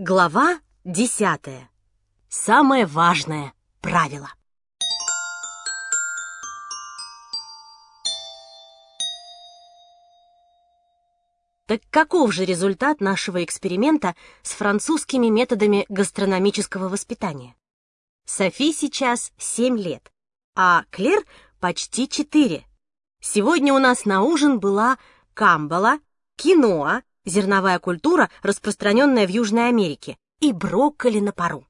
Глава десятая. Самое важное правило. Так каков же результат нашего эксперимента с французскими методами гастрономического воспитания? Софи сейчас 7 лет, а Клер почти 4. Сегодня у нас на ужин была камбала, киноа, зерновая культура, распространенная в Южной Америке, и брокколи на пару.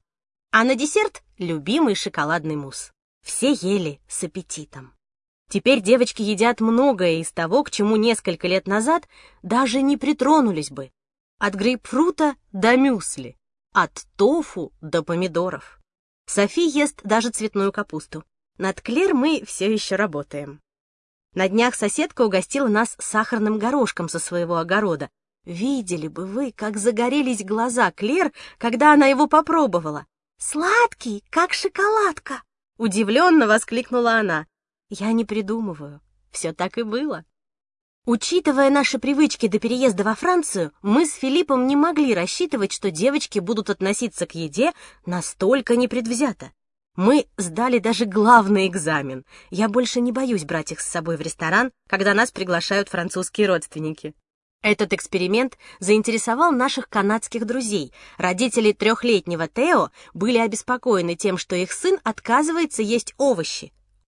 А на десерт — любимый шоколадный мусс. Все ели с аппетитом. Теперь девочки едят многое из того, к чему несколько лет назад даже не притронулись бы. От грейпфрута до мюсли, от тофу до помидоров. Софи ест даже цветную капусту. Над Клер мы все еще работаем. На днях соседка угостила нас сахарным горошком со своего огорода, Видели бы вы, как загорелись глаза Клер, когда она его попробовала. «Сладкий, как шоколадка!» Удивленно воскликнула она. «Я не придумываю. Все так и было». Учитывая наши привычки до переезда во Францию, мы с Филиппом не могли рассчитывать, что девочки будут относиться к еде настолько непредвзято. Мы сдали даже главный экзамен. Я больше не боюсь брать их с собой в ресторан, когда нас приглашают французские родственники. Этот эксперимент заинтересовал наших канадских друзей. Родители трехлетнего Тео были обеспокоены тем, что их сын отказывается есть овощи.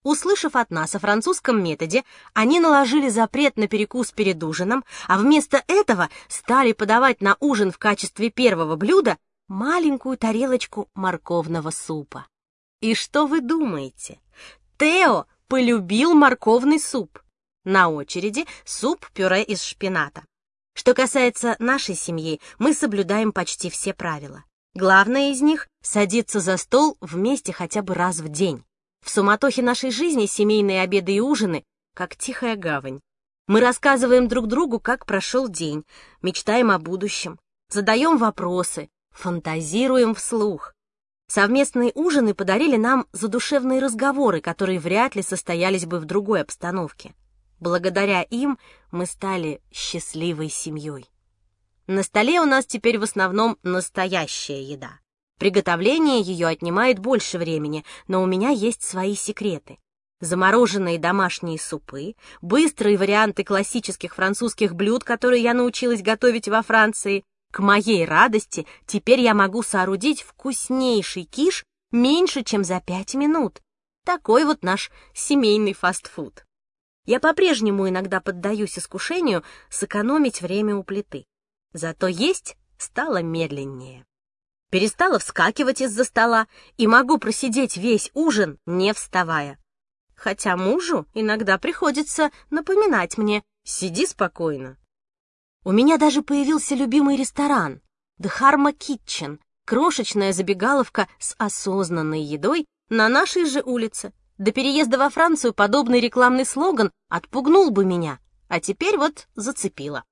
Услышав от нас о французском методе, они наложили запрет на перекус перед ужином, а вместо этого стали подавать на ужин в качестве первого блюда маленькую тарелочку морковного супа. И что вы думаете? Тео полюбил морковный суп. На очереди суп-пюре из шпината. Что касается нашей семьи, мы соблюдаем почти все правила. Главное из них — садиться за стол вместе хотя бы раз в день. В суматохе нашей жизни семейные обеды и ужины — как тихая гавань. Мы рассказываем друг другу, как прошел день, мечтаем о будущем, задаем вопросы, фантазируем вслух. Совместные ужины подарили нам задушевные разговоры, которые вряд ли состоялись бы в другой обстановке. Благодаря им мы стали счастливой семьей. На столе у нас теперь в основном настоящая еда. Приготовление ее отнимает больше времени, но у меня есть свои секреты. Замороженные домашние супы, быстрые варианты классических французских блюд, которые я научилась готовить во Франции. К моей радости теперь я могу соорудить вкуснейший киш меньше, чем за пять минут. Такой вот наш семейный фастфуд. Я по-прежнему иногда поддаюсь искушению сэкономить время у плиты. Зато есть стало медленнее. Перестала вскакивать из-за стола и могу просидеть весь ужин, не вставая. Хотя мужу иногда приходится напоминать мне «сиди спокойно». У меня даже появился любимый ресторан Harma Kitchen, крошечная забегаловка с осознанной едой на нашей же улице. До переезда во Францию подобный рекламный слоган отпугнул бы меня, а теперь вот зацепило.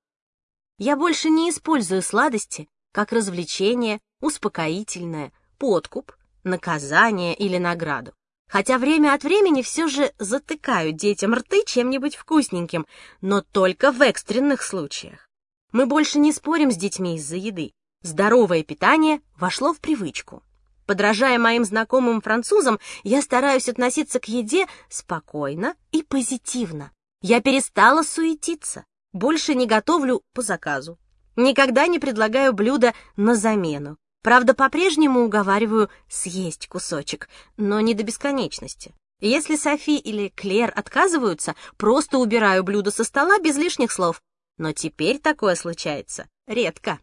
Я больше не использую сладости как развлечение, успокоительное, подкуп, наказание или награду. Хотя время от времени все же затыкаю детям рты чем-нибудь вкусненьким, но только в экстренных случаях. Мы больше не спорим с детьми из-за еды. Здоровое питание вошло в привычку. Подражая моим знакомым французам, я стараюсь относиться к еде спокойно и позитивно. Я перестала суетиться, больше не готовлю по заказу. Никогда не предлагаю блюда на замену. Правда, по-прежнему уговариваю съесть кусочек, но не до бесконечности. Если Софи или Клер отказываются, просто убираю блюдо со стола без лишних слов. Но теперь такое случается редко.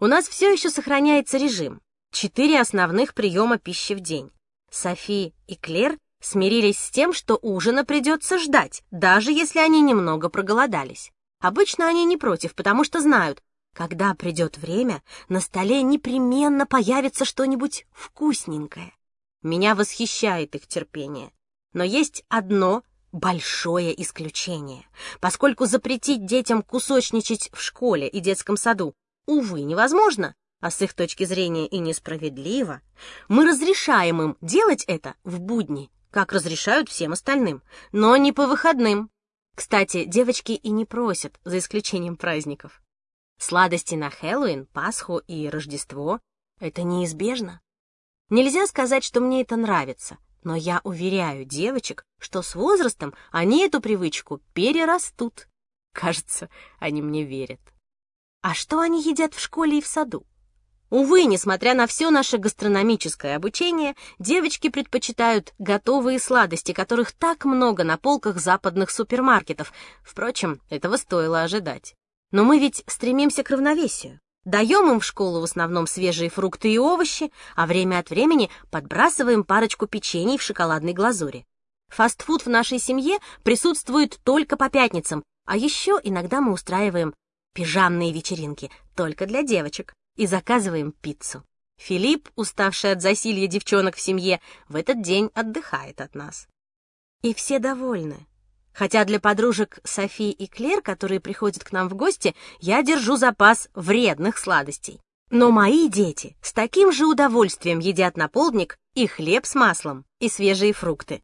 У нас все еще сохраняется режим четыре основных приема пищи в день. Софи и Клер смирились с тем, что ужина придется ждать, даже если они немного проголодались. Обычно они не против, потому что знают, когда придет время, на столе непременно появится что-нибудь вкусненькое. Меня восхищает их терпение. Но есть одно большое исключение. Поскольку запретить детям кусочничать в школе и детском саду, увы, невозможно, а с их точки зрения и несправедливо, мы разрешаем им делать это в будни, как разрешают всем остальным, но не по выходным. Кстати, девочки и не просят, за исключением праздников. Сладости на Хэллоуин, Пасху и Рождество — это неизбежно. Нельзя сказать, что мне это нравится, но я уверяю девочек, что с возрастом они эту привычку перерастут. Кажется, они мне верят. А что они едят в школе и в саду? Увы, несмотря на все наше гастрономическое обучение, девочки предпочитают готовые сладости, которых так много на полках западных супермаркетов. Впрочем, этого стоило ожидать. Но мы ведь стремимся к равновесию. Даем им в школу в основном свежие фрукты и овощи, а время от времени подбрасываем парочку печений в шоколадной глазури. Фастфуд в нашей семье присутствует только по пятницам, а еще иногда мы устраиваем пижамные вечеринки только для девочек и заказываем пиццу. Филипп, уставший от засилья девчонок в семье, в этот день отдыхает от нас. И все довольны. Хотя для подружек Софи и Клер, которые приходят к нам в гости, я держу запас вредных сладостей. Но мои дети с таким же удовольствием едят на полдник и хлеб с маслом, и свежие фрукты.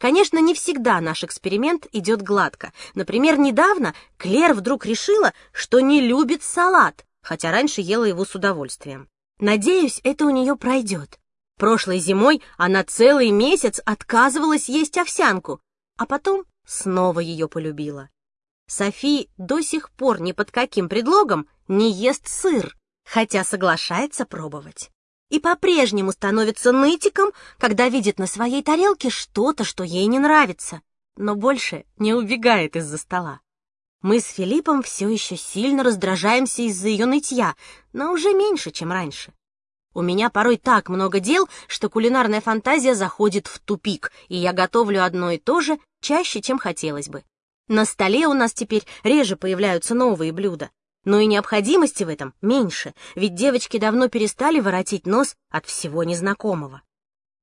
Конечно, не всегда наш эксперимент идет гладко. Например, недавно Клер вдруг решила, что не любит салат, хотя раньше ела его с удовольствием. Надеюсь, это у нее пройдет. Прошлой зимой она целый месяц отказывалась есть овсянку, а потом снова ее полюбила. Софи до сих пор ни под каким предлогом не ест сыр, хотя соглашается пробовать. И по-прежнему становится нытиком, когда видит на своей тарелке что-то, что ей не нравится, но больше не убегает из-за стола. Мы с Филиппом все еще сильно раздражаемся из-за ее нытья, но уже меньше, чем раньше. У меня порой так много дел, что кулинарная фантазия заходит в тупик, и я готовлю одно и то же чаще, чем хотелось бы. На столе у нас теперь реже появляются новые блюда, но и необходимости в этом меньше, ведь девочки давно перестали воротить нос от всего незнакомого.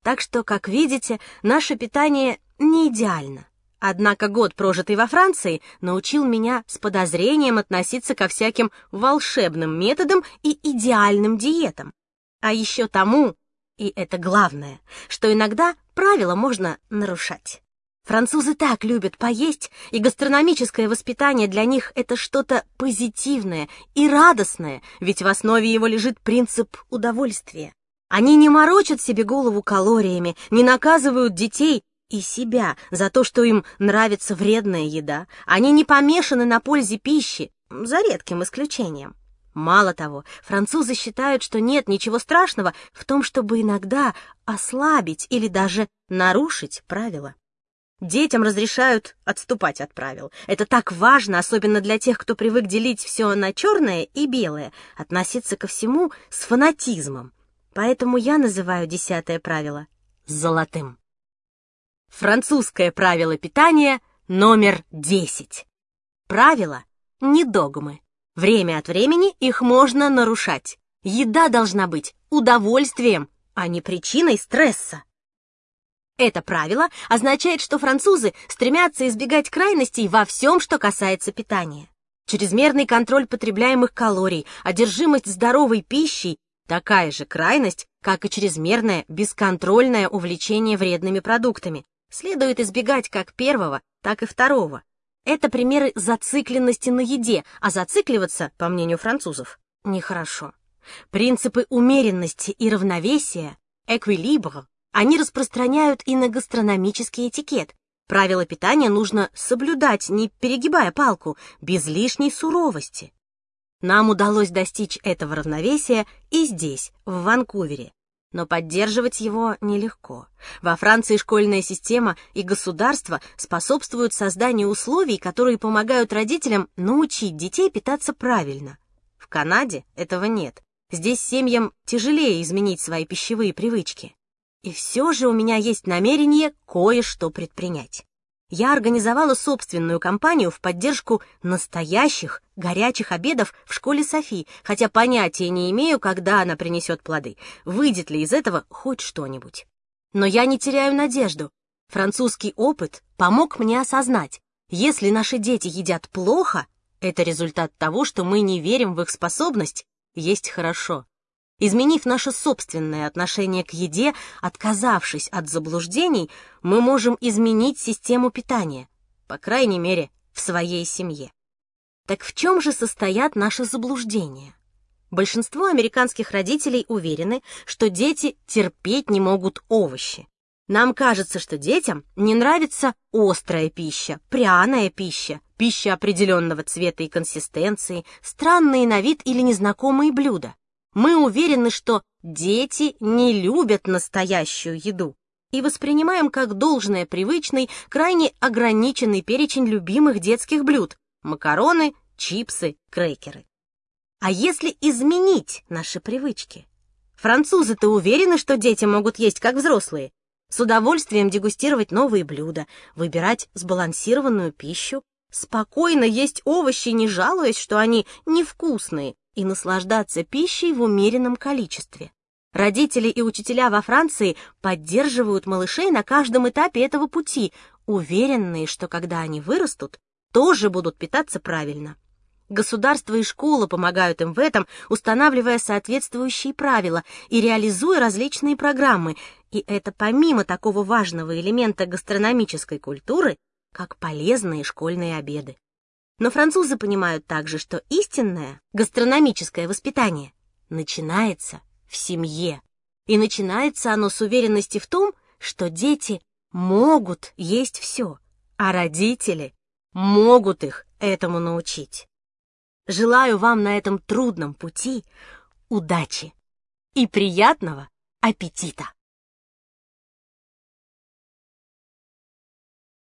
Так что, как видите, наше питание не идеально. Однако год, прожитый во Франции, научил меня с подозрением относиться ко всяким волшебным методам и идеальным диетам. А еще тому, и это главное, что иногда правила можно нарушать. Французы так любят поесть, и гастрономическое воспитание для них — это что-то позитивное и радостное, ведь в основе его лежит принцип удовольствия. Они не морочат себе голову калориями, не наказывают детей и себя за то, что им нравится вредная еда. Они не помешаны на пользе пищи, за редким исключением. Мало того, французы считают, что нет ничего страшного в том, чтобы иногда ослабить или даже нарушить правила. Детям разрешают отступать от правил. Это так важно, особенно для тех, кто привык делить все на черное и белое, относиться ко всему с фанатизмом. Поэтому я называю десятое правило золотым. Французское правило питания номер 10. Правила не догмы. Время от времени их можно нарушать. Еда должна быть удовольствием, а не причиной стресса. Это правило означает, что французы стремятся избегать крайностей во всем, что касается питания. Чрезмерный контроль потребляемых калорий, одержимость здоровой пищей – такая же крайность, как и чрезмерное бесконтрольное увлечение вредными продуктами, следует избегать как первого, так и второго. Это примеры зацикленности на еде, а зацикливаться, по мнению французов, нехорошо. Принципы умеренности и равновесия, эквилибр, они распространяют и на гастрономический этикет. Правила питания нужно соблюдать, не перегибая палку, без лишней суровости. Нам удалось достичь этого равновесия и здесь, в Ванкувере но поддерживать его нелегко. Во Франции школьная система и государство способствуют созданию условий, которые помогают родителям научить детей питаться правильно. В Канаде этого нет. Здесь семьям тяжелее изменить свои пищевые привычки. И все же у меня есть намерение кое-что предпринять я организовала собственную кампанию в поддержку настоящих горячих обедов в школе Софи, хотя понятия не имею, когда она принесет плоды, выйдет ли из этого хоть что-нибудь. Но я не теряю надежду. Французский опыт помог мне осознать, если наши дети едят плохо, это результат того, что мы не верим в их способность есть хорошо. Изменив наше собственное отношение к еде, отказавшись от заблуждений, мы можем изменить систему питания, по крайней мере, в своей семье. Так в чем же состоят наши заблуждения? Большинство американских родителей уверены, что дети терпеть не могут овощи. Нам кажется, что детям не нравится острая пища, пряная пища, пища определенного цвета и консистенции, странные на вид или незнакомые блюда. Мы уверены, что дети не любят настоящую еду и воспринимаем как должное привычный, крайне ограниченный перечень любимых детских блюд – макароны, чипсы, крекеры. А если изменить наши привычки? Французы-то уверены, что дети могут есть как взрослые, с удовольствием дегустировать новые блюда, выбирать сбалансированную пищу, спокойно есть овощи, не жалуясь, что они невкусные, и наслаждаться пищей в умеренном количестве. Родители и учителя во Франции поддерживают малышей на каждом этапе этого пути, уверенные, что когда они вырастут, тоже будут питаться правильно. Государство и школа помогают им в этом, устанавливая соответствующие правила и реализуя различные программы, и это помимо такого важного элемента гастрономической культуры, как полезные школьные обеды. Но французы понимают также, что истинное гастрономическое воспитание начинается в семье. И начинается оно с уверенности в том, что дети могут есть все, а родители могут их этому научить. Желаю вам на этом трудном пути удачи и приятного аппетита!